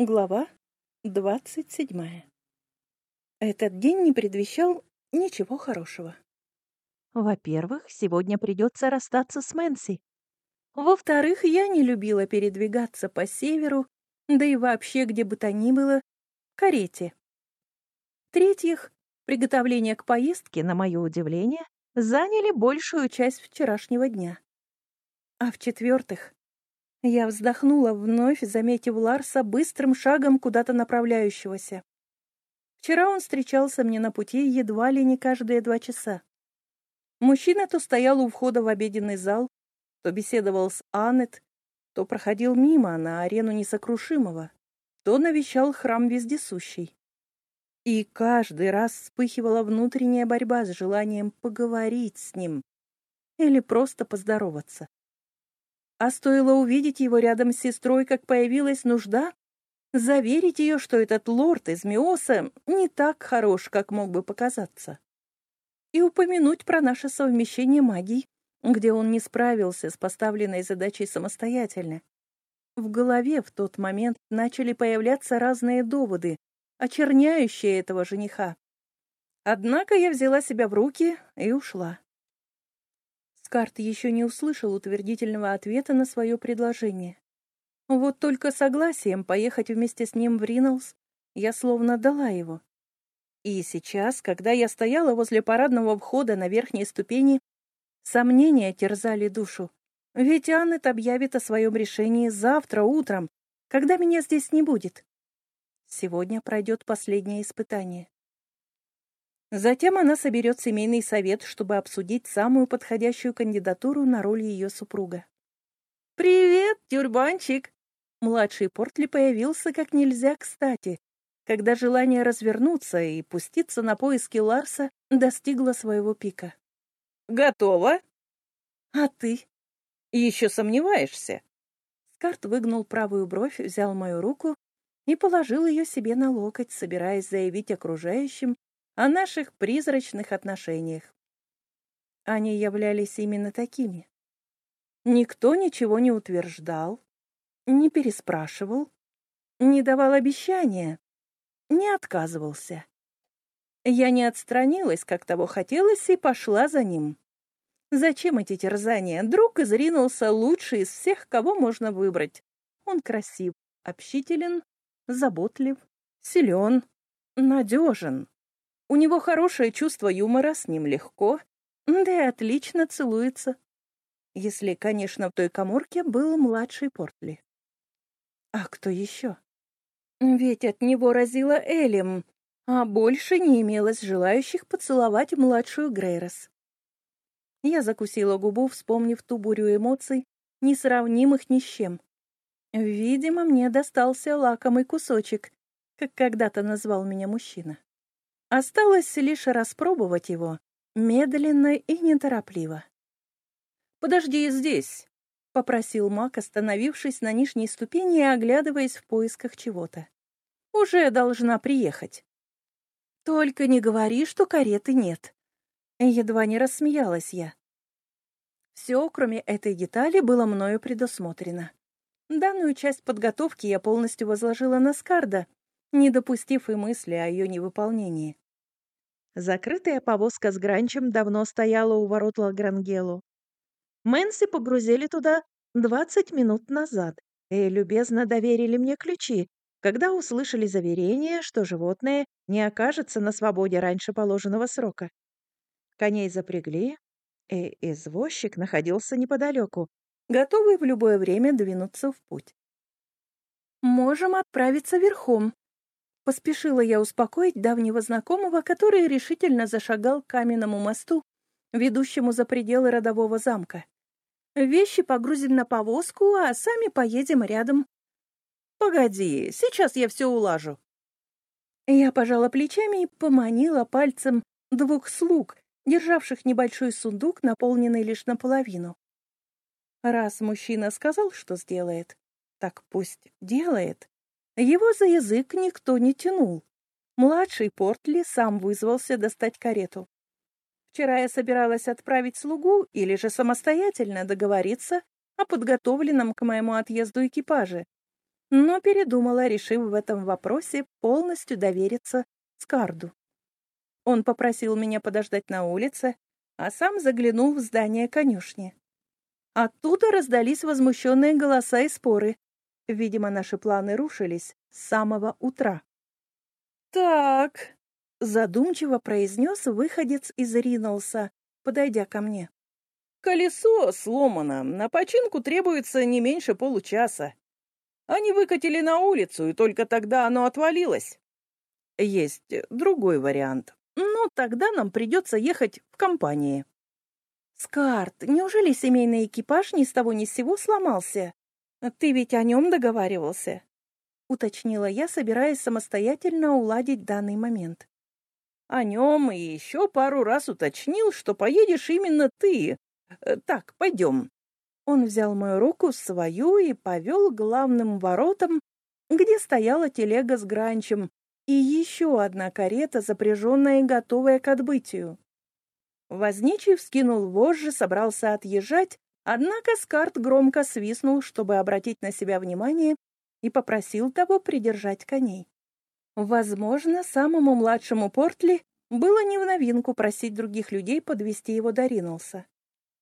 Глава двадцать седьмая. Этот день не предвещал ничего хорошего. Во-первых, сегодня придется расстаться с Мэнси. Во-вторых, я не любила передвигаться по северу, да и вообще где бы то ни было, карете. В-третьих, приготовления к поездке, на мое удивление, заняли большую часть вчерашнего дня. А в-четвертых, я вздохнула, вновь заметив Ларса быстрым шагом куда-то направляющегося. Вчера он встречался мне на пути едва ли не каждые два часа. Мужчина то стоял у входа в обеденный зал, то беседовал с Аннет, то проходил мимо на арену несокрушимого, то навещал храм вездесущий. И каждый раз вспыхивала внутренняя борьба с желанием поговорить с ним или просто поздороваться. А стоило увидеть его рядом с сестрой, как появилась нужда, заверить ее, что этот лорд из Миоса не так хорош, как мог бы показаться. И упомянуть про наше совмещение магий, где он не справился с поставленной задачей самостоятельно. В голове в тот момент начали появляться разные доводы, очерняющие этого жениха. Однако я взяла себя в руки и ушла. Скарт еще не услышал утвердительного ответа на свое предложение. Вот только согласием поехать вместе с ним в Риналс я словно дала его. И сейчас, когда я стояла возле парадного входа на верхней ступени, сомнения терзали душу. Ведь Аннет объявит о своем решении завтра утром, когда меня здесь не будет. Сегодня пройдет последнее испытание. Затем она соберет семейный совет, чтобы обсудить самую подходящую кандидатуру на роль ее супруга. «Привет, тюрбанчик!» Младший Портли появился как нельзя кстати, когда желание развернуться и пуститься на поиски Ларса достигло своего пика. «Готово?» «А ты?» «Еще сомневаешься?» Скарт выгнул правую бровь, взял мою руку и положил ее себе на локоть, собираясь заявить окружающим, о наших призрачных отношениях. Они являлись именно такими. Никто ничего не утверждал, не переспрашивал, не давал обещания, не отказывался. Я не отстранилась, как того хотелось, и пошла за ним. Зачем эти терзания? Друг изринулся лучший из всех, кого можно выбрать. Он красив, общителен, заботлив, силен, надежен. У него хорошее чувство юмора, с ним легко, да и отлично целуется. Если, конечно, в той коморке был младший Портли. А кто еще? Ведь от него разило Элем, а больше не имелось желающих поцеловать младшую Грейрос. Я закусила губу, вспомнив ту бурю эмоций, несравнимых ни с чем. Видимо, мне достался лакомый кусочек, как когда-то назвал меня мужчина. Осталось лишь распробовать его, медленно и неторопливо. «Подожди здесь», — попросил маг, остановившись на нижней ступени и оглядываясь в поисках чего-то. «Уже должна приехать». «Только не говори, что кареты нет». Едва не рассмеялась я. Все, кроме этой детали, было мною предусмотрено. Данную часть подготовки я полностью возложила на Скарда, не допустив и мысли о ее невыполнении. Закрытая повозка с Гранчем давно стояла у ворот Лагрангелу. Мэнси погрузили туда 20 минут назад и любезно доверили мне ключи, когда услышали заверение, что животное не окажется на свободе раньше положенного срока. Коней запрягли, и извозчик находился неподалеку, готовый в любое время двинуться в путь. «Можем отправиться верхом», Поспешила я успокоить давнего знакомого, который решительно зашагал к каменному мосту, ведущему за пределы родового замка. Вещи погрузим на повозку, а сами поедем рядом. Погоди, сейчас я все улажу. Я пожала плечами и поманила пальцем двух слуг, державших небольшой сундук, наполненный лишь наполовину. Раз мужчина сказал, что сделает, так пусть делает. Его за язык никто не тянул. Младший Портли сам вызвался достать карету. Вчера я собиралась отправить слугу или же самостоятельно договориться о подготовленном к моему отъезду экипаже. но передумала, решив в этом вопросе полностью довериться Скарду. Он попросил меня подождать на улице, а сам заглянул в здание конюшни. Оттуда раздались возмущенные голоса и споры. Видимо, наши планы рушились с самого утра. «Так», — задумчиво произнес выходец из Ринулса, подойдя ко мне. «Колесо сломано, на починку требуется не меньше получаса. Они выкатили на улицу, и только тогда оно отвалилось. Есть другой вариант, но тогда нам придется ехать в компании». «Скарт, неужели семейный экипаж ни с того ни с сего сломался? Ты ведь о нем договаривался?» — уточнила я, собираясь самостоятельно уладить данный момент. «О нем и еще пару раз уточнил, что поедешь именно ты. Э, так, пойдем». Он взял мою руку, свою, и повел главным воротам, где стояла телега с гранчем и еще одна карета, запряженная и готовая к отбытию. Возничий вскинул вожжи, собрался отъезжать, однако Скарт громко свистнул, чтобы обратить на себя внимание, и попросил того придержать коней. Возможно, самому младшему Портли было не в новинку просить других людей подвести его до Ринулса.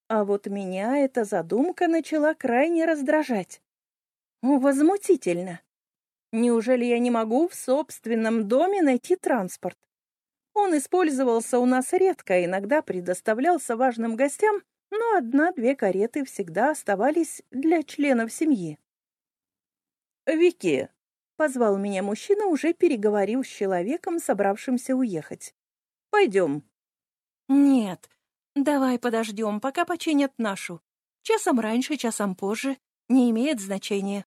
А вот меня эта задумка начала крайне раздражать. Возмутительно. Неужели я не могу в собственном доме найти транспорт? Он использовался у нас редко, иногда предоставлялся важным гостям, но одна-две кареты всегда оставались для членов семьи. «Вики!» — позвал меня мужчина, уже переговорив с человеком, собравшимся уехать. «Пойдем». «Нет, давай подождем, пока починят нашу. Часом раньше, часом позже. Не имеет значения».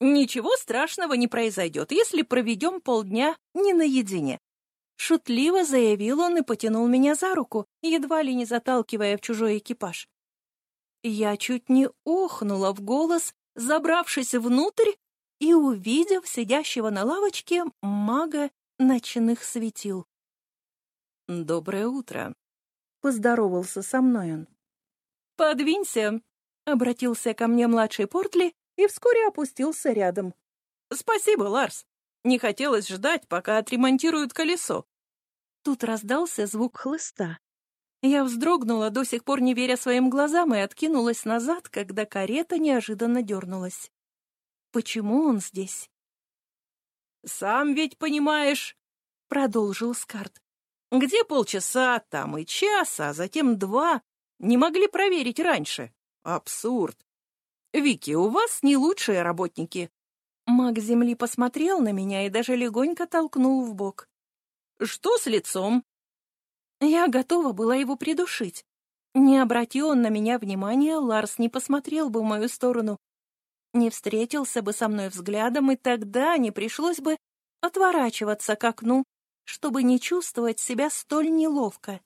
«Ничего страшного не произойдет, если проведем полдня не наедине». Шутливо заявил он и потянул меня за руку, едва ли не заталкивая в чужой экипаж. Я чуть не охнула в голос, забравшись внутрь и увидев сидящего на лавочке мага ночных светил. «Доброе утро», — поздоровался со мной он. «Подвинься», — обратился ко мне младший Портли и вскоре опустился рядом. «Спасибо, Ларс. Не хотелось ждать, пока отремонтируют колесо». Тут раздался звук хлыста. Я вздрогнула, до сих пор не веря своим глазам, и откинулась назад, когда карета неожиданно дернулась. Почему он здесь? «Сам ведь понимаешь», — продолжил Скарт. «Где полчаса, там и час, а затем два. Не могли проверить раньше. Абсурд. Вики, у вас не лучшие работники». Маг Земли посмотрел на меня и даже легонько толкнул в бок. «Что с лицом?» Я готова была его придушить. Не обратил он на меня внимания, Ларс не посмотрел бы в мою сторону, не встретился бы со мной взглядом, и тогда не пришлось бы отворачиваться к окну, чтобы не чувствовать себя столь неловко.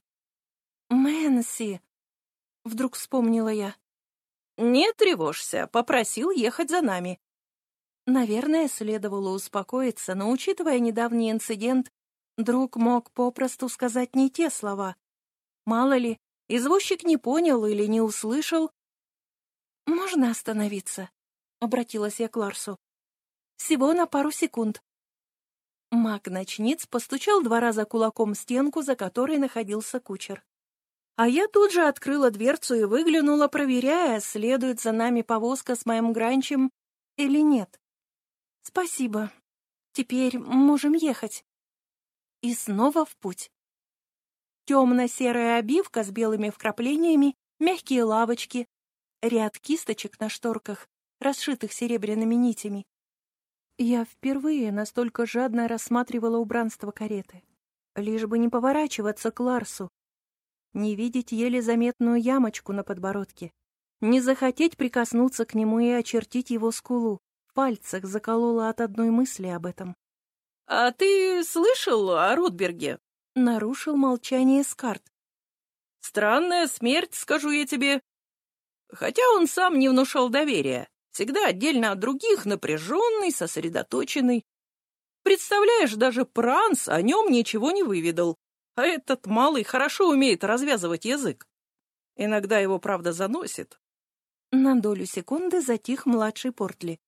«Мэнси!» — вдруг вспомнила я. «Не тревожься, попросил ехать за нами». Наверное, следовало успокоиться, но, учитывая недавний инцидент, друг мог попросту сказать не те слова. Мало ли, извозчик не понял или не услышал. «Можно остановиться?» — обратилась я к Ларсу. «Всего на пару секунд». Маг-ночниц постучал два раза кулаком стенку, за которой находился кучер. А я тут же открыла дверцу и выглянула, проверяя, следует за нами повозка с моим гранчем или нет. «Спасибо. Теперь можем ехать». И снова в путь. Темно-серая обивка с белыми вкраплениями, мягкие лавочки, ряд кисточек на шторках, расшитых серебряными нитями. Я впервые настолько жадно рассматривала убранство кареты. Лишь бы не поворачиваться к Ларсу, не видеть еле заметную ямочку на подбородке, не захотеть прикоснуться к нему и очертить его скулу. Пальцах заколола от одной мысли об этом. «А ты слышал о Ротберге?» — нарушил молчание Скарт. «Странная смерть, скажу я тебе. Хотя он сам не внушал доверия всегда отдельно от других, напряженный, сосредоточенный. Представляешь, даже Пранс о нем ничего не выведал, а этот малый хорошо умеет развязывать язык. Иногда его, правда, заносит. На долю секунды затих младший Портли.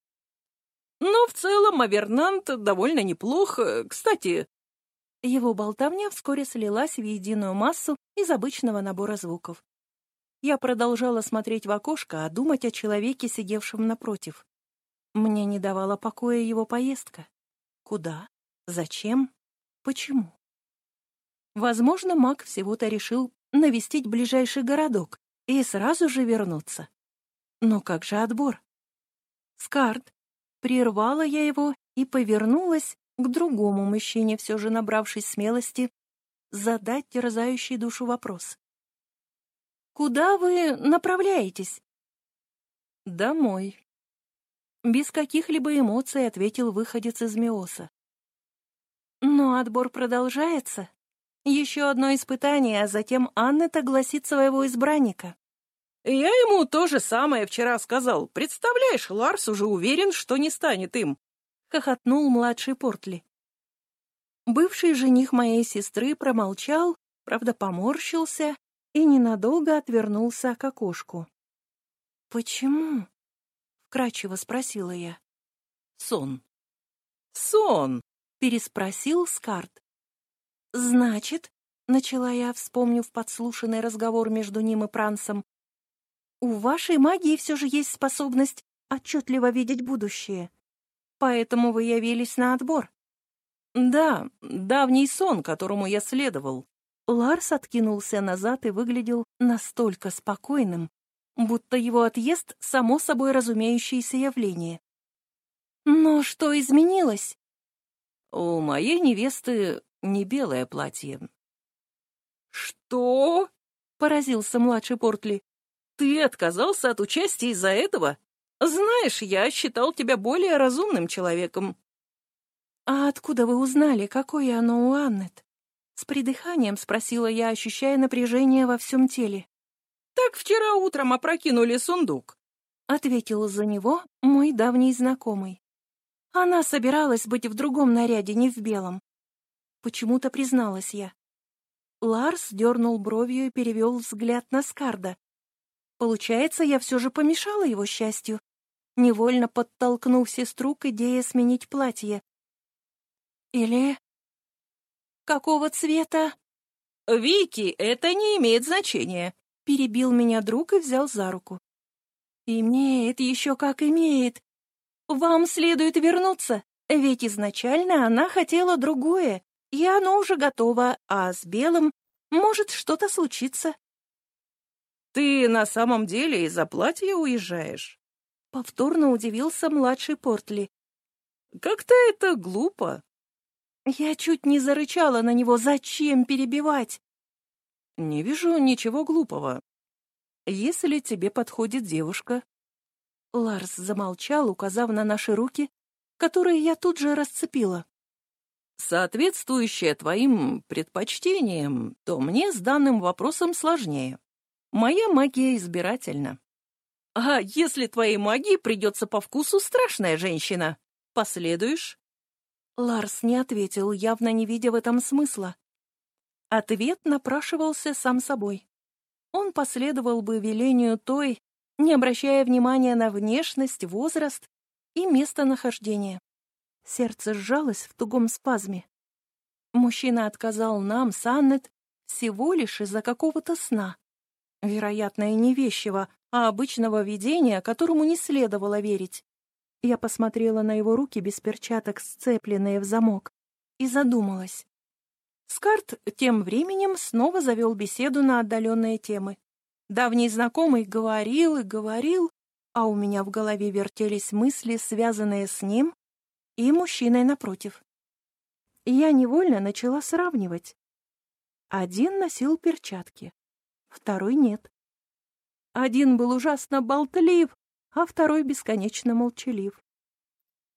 Но в целом Авернант довольно неплох. Кстати, его болтовня вскоре слилась в единую массу из обычного набора звуков. Я продолжала смотреть в окошко, а думать о человеке, сидевшем напротив. Мне не давала покоя его поездка. Куда? Зачем? Почему? Возможно, маг всего-то решил навестить ближайший городок и сразу же вернуться. Но как же отбор? Скарт. Прервала я его и повернулась к другому мужчине, все же набравшись смелости, задать терзающий душу вопрос. «Куда вы направляетесь?» «Домой», — без каких-либо эмоций ответил выходец из Миоса. «Но отбор продолжается. Еще одно испытание, а затем Аннет огласит своего избранника». «Я ему то же самое вчера сказал. Представляешь, Ларс уже уверен, что не станет им. — хохотнул младший Портли. Бывший жених моей сестры промолчал, правда, поморщился и ненадолго отвернулся к окошку. «Почему?» — вкратчиво спросила я. «Сон». «Сон!» — переспросил Скарт. «Значит...» — начала я, вспомнив подслушанный разговор между ним и Прансом. «У вашей магии все же есть способность отчетливо видеть будущее. Поэтому вы явились на отбор. Да, давний сон, которому я следовал. Ларс откинулся назад и выглядел настолько спокойным, будто его отъезд — само собой разумеющееся явление. Но что изменилось? У моей невесты не белое платье. Что? — поразился младший Портли. Ты отказался от участия из-за этого? Знаешь, я считал тебя более разумным человеком. А откуда вы узнали, какое оно у Аннет? С придыханием спросила я, ощущая напряжение во всем теле. Так вчера утром опрокинули сундук, ответил за него мой давний знакомый. Она собиралась быть в другом наряде, не в белом. Почему-то призналась я. Ларс дернул бровью и перевел взгляд на Скарда. Получается, я все же помешала его счастью невольно подтолкнув сестру к идее сменить платье. Или... Какого цвета? Вики, это не имеет значения. Перебил меня друг и взял за руку. Имеет еще как имеет. Вам следует вернуться, ведь изначально она хотела другое, и оно уже готово, а с белым может что-то случиться. Ты на самом деле из-за платья уезжаешь? Повторно удивился младший Портли. «Как-то это глупо». Я чуть не зарычала на него. Зачем перебивать? «Не вижу ничего глупого. Если тебе подходит девушка...» Ларс замолчал, указав на наши руки, которые я тут же расцепила. «Соответствующая твоим предпочтениям, то мне с данным вопросом сложнее. Моя магия избирательна. «А если твоей магии придется по вкусу страшная женщина? Последуешь?» Ларс не ответил, явно не видя в этом смысла. Ответ напрашивался сам собой. Он последовал бы велению той, не обращая внимания на внешность, возраст и местонахождение. Сердце сжалось в тугом спазме. Мужчина отказал нам, Саннет, всего лишь из-за какого-то сна. Вероятно, и не вещего, а обычного видения, которому не следовало верить. Я посмотрела на его руки без перчаток, сцепленные в замок, и задумалась. Скарт тем временем снова завел беседу на отдаленные темы. Давний знакомый говорил и говорил, а у меня в голове вертелись мысли, связанные с ним и мужчиной напротив. Я невольно начала сравнивать. Один носил перчатки, второй нет. Один был ужасно болтлив, а второй бесконечно молчалив.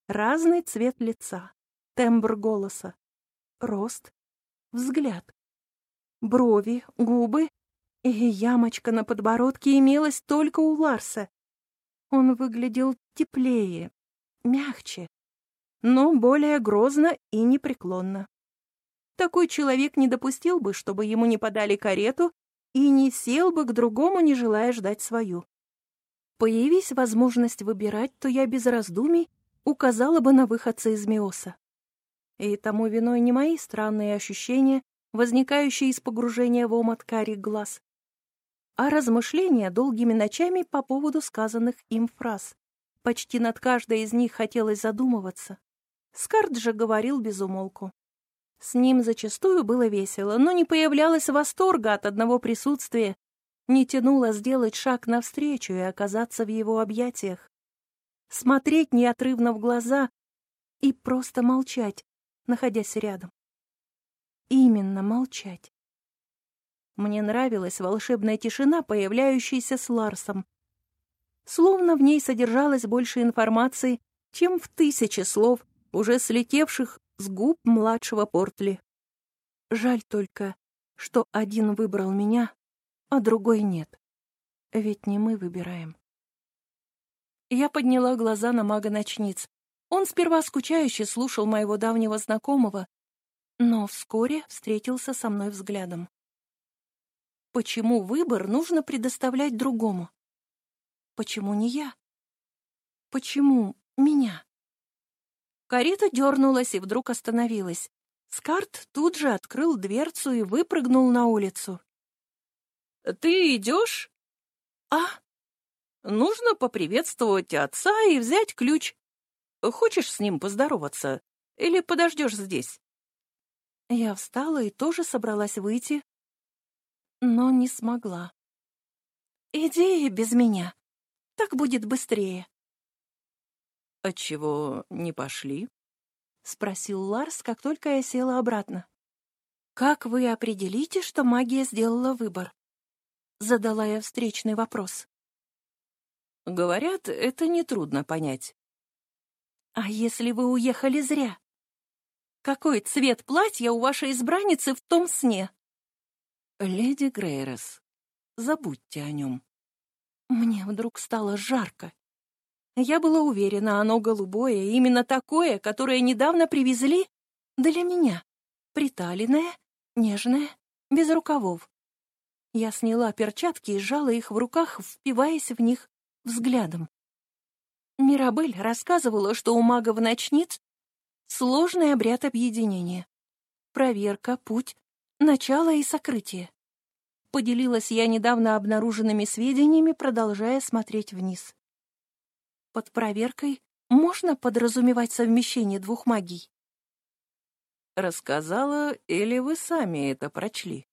Разный цвет лица, тембр голоса, рост, взгляд, брови, губы и ямочка на подбородке имелась только у Ларса. Он выглядел теплее, мягче, но более грозно и непреклонно. Такой человек не допустил бы, чтобы ему не подали карету и не сел бы к другому, не желая ждать свою. Появись возможность выбирать, то я без раздумий указала бы на выходца из Миоса. И тому виной не мои странные ощущения, возникающие из погружения в омут карих глаз, а размышления долгими ночами по поводу сказанных им фраз. Почти над каждой из них хотелось задумываться. Скард же говорил без умолку. С ним зачастую было весело, но не появлялось восторга от одного присутствия, не тянуло сделать шаг навстречу и оказаться в его объятиях. Смотреть неотрывно в глаза и просто молчать, находясь рядом. Именно молчать. Мне нравилась волшебная тишина, появляющаяся с Ларсом. Словно в ней содержалось больше информации, чем в тысячи слов, уже слетевших с губ младшего Портли. Жаль только, что один выбрал меня, а другой нет. Ведь не мы выбираем. Я подняла глаза на мага-ночниц. Он сперва скучающе слушал моего давнего знакомого, но вскоре встретился со мной взглядом. Почему выбор нужно предоставлять другому? Почему не я? Почему меня? Карета дернулась и вдруг остановилась. Скарт тут же открыл дверцу и выпрыгнул на улицу. «Ты идешь?» «А?» «Нужно поприветствовать отца и взять ключ. Хочешь с ним поздороваться? Или подождешь здесь?» Я встала и тоже собралась выйти, но не смогла. «Иди без меня. Так будет быстрее». «Отчего не пошли?» — спросил Ларс, как только я села обратно. «Как вы определите, что магия сделала выбор?» — задала я встречный вопрос. «Говорят, это нетрудно понять». «А если вы уехали зря? Какой цвет платья у вашей избранницы в том сне?» «Леди Грейрос, забудьте о нем». Мне вдруг стало жарко. Я была уверена, оно голубое, именно такое, которое недавно привезли для меня. Приталенное, нежное, без рукавов. Я сняла перчатки и сжала их в руках, впиваясь в них взглядом. Мирабель рассказывала, что у магов-ночниц сложный обряд объединения. Проверка, путь, Начало и сокрытие. Поделилась я недавно обнаруженными сведениями, продолжая смотреть вниз. Под проверкой можно подразумевать совмещение двух магий? Рассказала, или вы сами это прочли?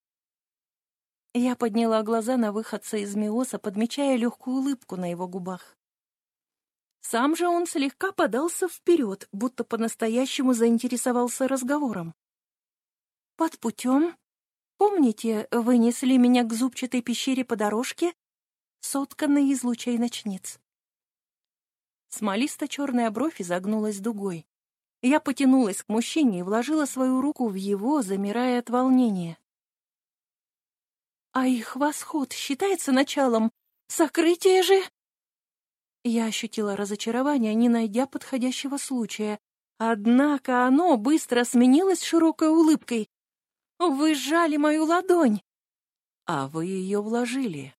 Я подняла глаза на выходца из Миоса, подмечая легкую улыбку на его губах. Сам же он слегка подался вперед, будто по-настоящему заинтересовался разговором. Под путем, помните, вы несли меня к зубчатой пещере по дорожке, сотканной из лучей ночниц. Смолисто-черная бровь изогнулась дугой. Я потянулась к мужчине и вложила свою руку в его, замирая от волнения. «А их восход считается началом сокрытия же?» Я ощутила разочарование, не найдя подходящего случая. Однако оно быстро сменилось широкой улыбкой. Вы сжали мою ладонь, а вы ее вложили.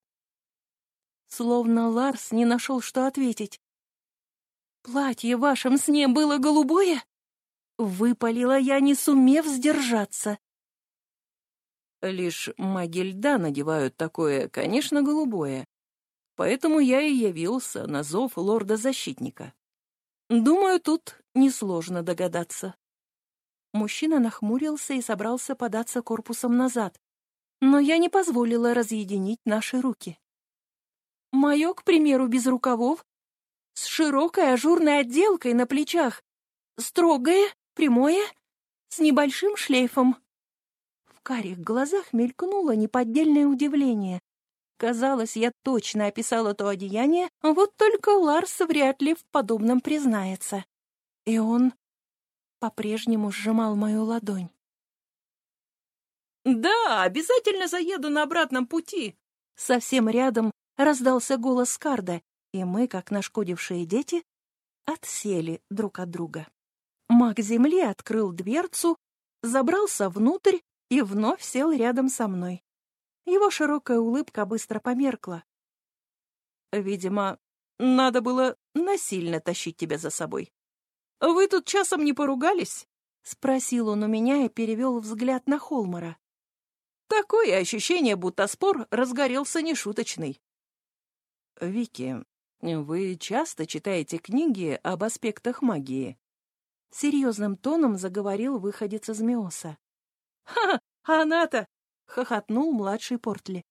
Словно Ларс не нашел, что ответить. Платье в вашем сне было голубое? Выпалила я, не сумев сдержаться. Лишь маги льда надевают такое, конечно, голубое. Поэтому я и явился на зов лорда-защитника. Думаю, тут несложно догадаться. Мужчина нахмурился и собрался податься корпусом назад, но я не позволила разъединить наши руки. Мое, к примеру, без рукавов, с широкой ажурной отделкой на плечах, строгое, прямое, с небольшим шлейфом. В карих глазах мелькнуло неподдельное удивление. Казалось, я точно описала то одеяние, вот только Ларс вряд ли в подобном признается. И он по-прежнему сжимал мою ладонь. «Да, обязательно заеду на обратном пути!» Совсем рядом раздался голос Карда, и мы, как нашкодившие дети, отсели друг от друга. Маг Земли открыл дверцу, забрался внутрь и вновь сел рядом со мной. Его широкая улыбка быстро померкла. «Видимо, надо было насильно тащить тебя за собой. Вы тут часом не поругались?» — спросил он у меня и перевел взгляд на Холмара. Такое ощущение, будто спор разгорелся нешуточный. «Вики, вы часто читаете книги об аспектах магии?» Серьезным тоном заговорил выходец из Миоса. «Ха, она-то!» — хохотнул младший Портли.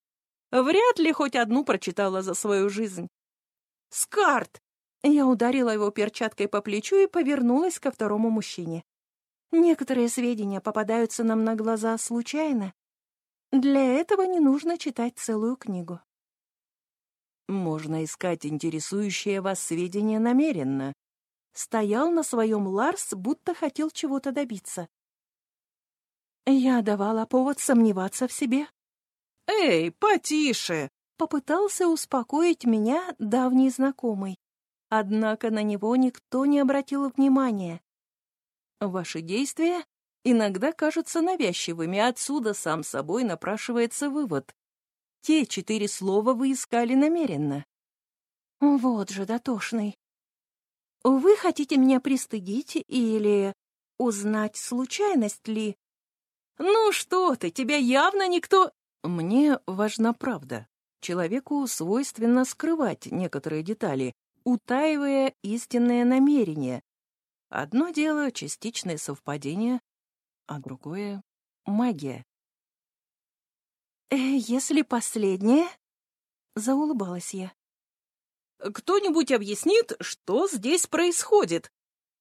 «Вряд ли хоть одну прочитала за свою жизнь». «Скарт!» Я ударила его перчаткой по плечу и повернулась ко второму мужчине. Некоторые сведения попадаются нам на глаза случайно. Для этого не нужно читать целую книгу. Можно искать интересующие вас сведения намеренно. Стоял на своем Ларс, будто хотел чего-то добиться. Я давала повод сомневаться в себе. «Эй, потише!» — попытался успокоить меня давний знакомый. Однако на него никто не обратил внимания. Ваши действия иногда кажутся навязчивыми, отсюда сам собой напрашивается вывод. Те четыре слова вы искали намеренно. Вот же дотошный. Вы хотите меня пристыдить или узнать, случайность ли? Ну что ты, тебя явно никто... Мне важна правда. Человеку свойственно скрывать некоторые детали, утаивая истинное намерение. Одно дело — частичное совпадение, а другое — магия. «Э, «Если последнее...» — заулыбалась я. «Кто-нибудь объяснит, что здесь происходит?»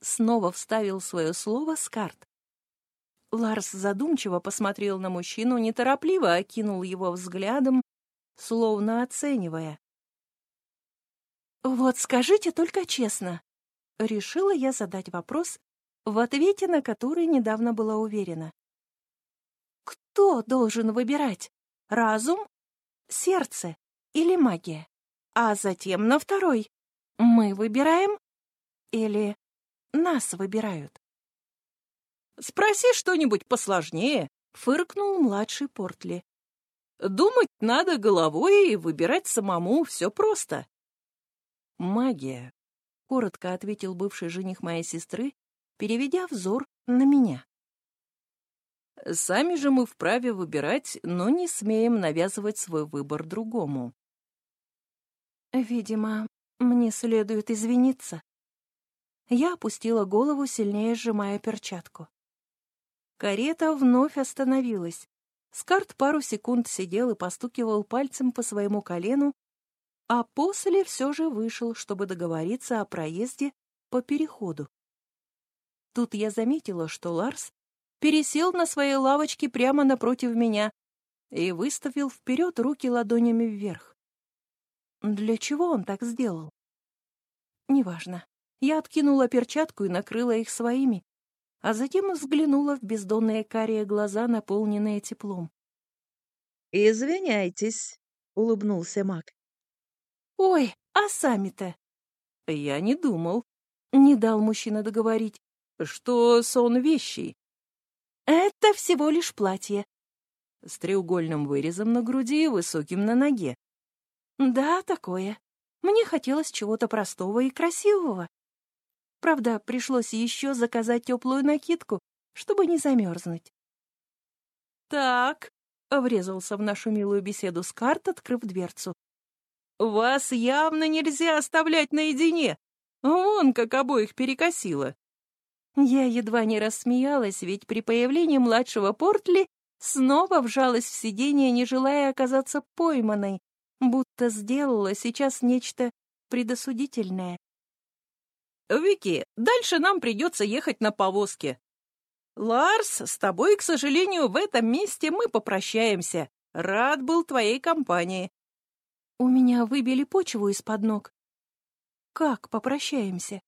Снова вставил свое слово Скарт. Ларс задумчиво посмотрел на мужчину, неторопливо окинул его взглядом, словно оценивая. «Вот скажите только честно», — решила я задать вопрос, в ответе на который недавно была уверена. «Кто должен выбирать? Разум, сердце или магия? А затем на второй. Мы выбираем или нас выбирают?» «Спроси что-нибудь посложнее», — фыркнул младший Портли. «Думать надо головой и выбирать самому, все просто». «Магия», — коротко ответил бывший жених моей сестры, переведя взор на меня. «Сами же мы вправе выбирать, но не смеем навязывать свой выбор другому». «Видимо, мне следует извиниться». Я опустила голову, сильнее сжимая перчатку. Карета вновь остановилась. Скарт пару секунд сидел и постукивал пальцем по своему колену, а после все же вышел, чтобы договориться о проезде по переходу. Тут я заметила, что Ларс пересел на своей лавочке прямо напротив меня и выставил вперед руки ладонями вверх. Для чего он так сделал? Неважно. Я откинула перчатку и накрыла их своими, а затем взглянула в бездонные карие глаза, наполненные теплом. «Извиняйтесь», — улыбнулся маг. «Ой, а сами-то?» «Я не думал», — не дал мужчина договорить, «что сон вещий». «Это всего лишь платье». С треугольным вырезом на груди и высоким на ноге. «Да, такое. Мне хотелось чего-то простого и красивого. Правда, пришлось еще заказать теплую накидку, чтобы не замерзнуть. «Так», — врезался в нашу милую беседу Скарт, открыв дверцу. «Вас явно нельзя оставлять наедине. Вон как обоих перекосило». Я едва не рассмеялась, ведь при появлении младшего Портли снова вжалась в сиденье, не желая оказаться пойманной, будто сделала сейчас нечто предосудительное. «Вики, дальше нам придется ехать на повозке. Ларс, с тобой, к сожалению, в этом месте мы попрощаемся. Рад был твоей компании». У меня выбили почву из-под ног. «Как попрощаемся?»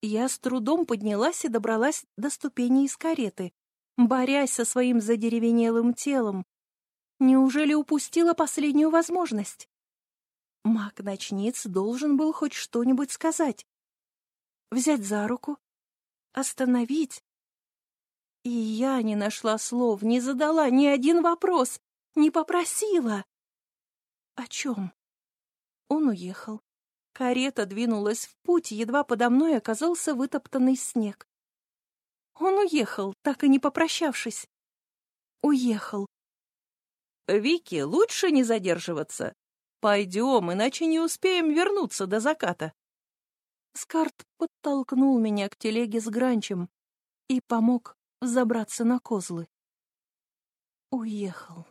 Я с трудом поднялась и добралась до ступени из кареты, борясь со своим задеревенелым телом. Неужели упустила последнюю возможность? Маг-ночниц должен был хоть что-нибудь сказать взять за руку, остановить. И я не нашла слов, не задала ни один вопрос, не попросила. О чем? Он уехал. Карета двинулась в путь, едва подо мной оказался вытоптанный снег. Он уехал, так и не попрощавшись. Уехал. «Вики, лучше не задерживаться. Пойдем, иначе не успеем вернуться до заката». Скарт подтолкнул меня к телеге с гранчем и помог забраться на козлы. Уехал.